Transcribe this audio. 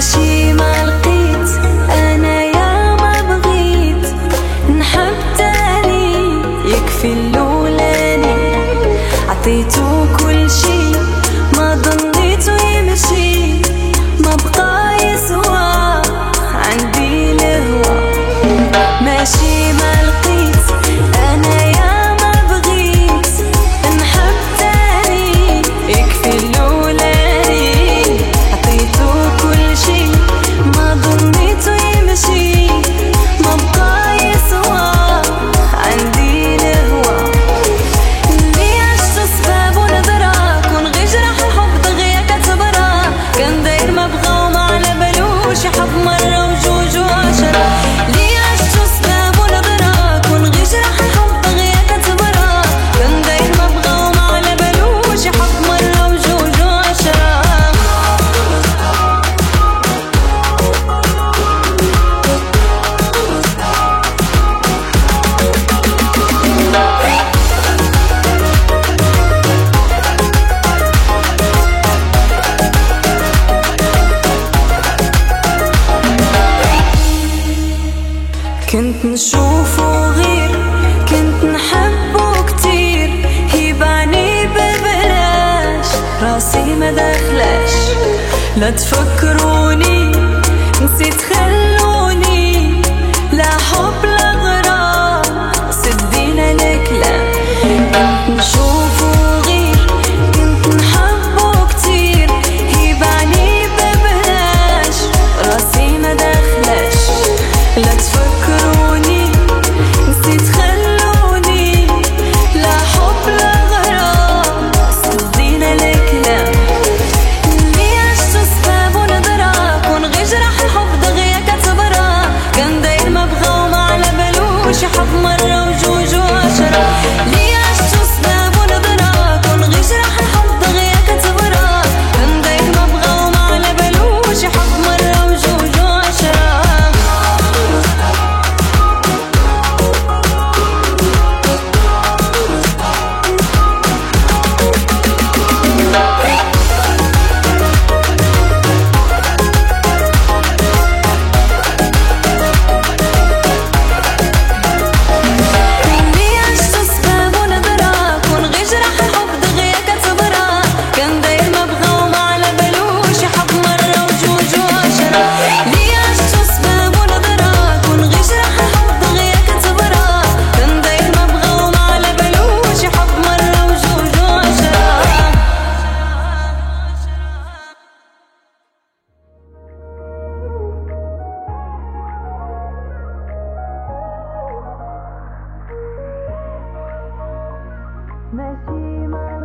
心。كنت نشوفه غير كنت نحبه كتير. هيباني ببلاش راسي ما دخلش. لا تفكروني Me